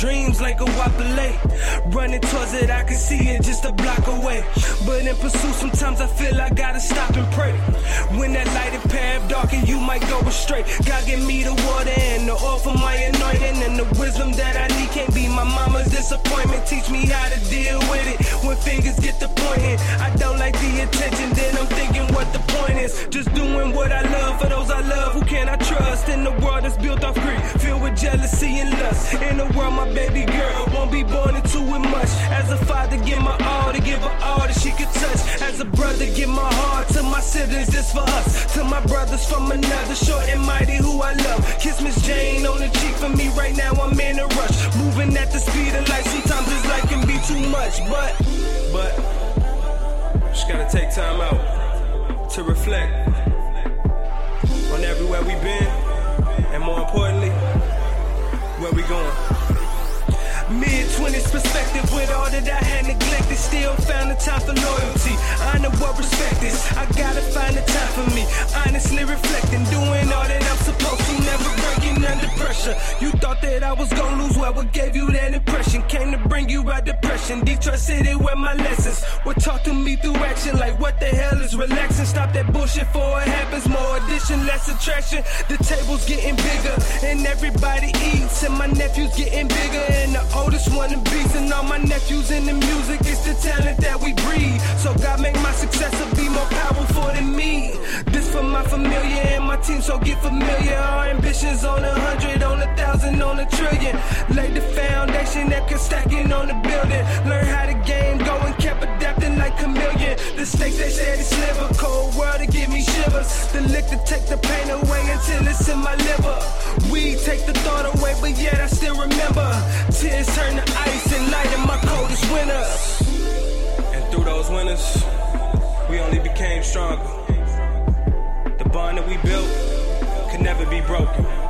dreams like a Wapale. Running towards it, I can see it just a block away. But in pursuit, sometimes I feel I gotta stop and pray. When that lighted path darken, you might go astray. God give me the water and the oil for my anointing. And the wisdom that I need can't be my mama's disappointment. Teach me how to deal with it when fingers get the world that's built off greed, filled with jealousy and lust? In the world, my baby girl won't be born into it much. As a father, give my all to give her all that she could touch. As a brother, give my heart to my siblings, this for us. To my brothers from another short and mighty who I love. Kiss Miss Jane on the cheek for me right now. I'm in a rush, moving at the speed of light. Sometimes this life can be too much, but but just gotta take time out to reflect on everywhere we've been, Mid 20s perspective with all that I had neglected. Still found the time for loyalty. I know what respect is. I gotta find the time for me. Honestly reflecting, doing all that I'm supposed to. Never breaking under pressure. You thought that I was gonna lose. Well, what gave you that impression? Came to bring you out depression. Detroit City, where my lessons taught to me through action. Like, what the hell is relaxing? Stop that bullshit before it happens. More addition, less attraction. The table's getting bigger, and everybody eats. And my nephew's getting bigger, and the oldest one to beats. And all my nephews in the music, it's the talent that we breed. So God make my successor be more powerful than me. This for my familiar and my team, so get familiar. Our ambitions on a hundred, on a thousand, on a trillion. Lay the foundation that can stack it on the building. Learn how the to take the pain away until it's in my liver. We take the thought away, but yet I still remember. Tears turn to ice and light in my coldest winters. And through those winters, we only became stronger. The bond that we built could never be broken.